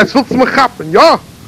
Het zult me gappen, ja?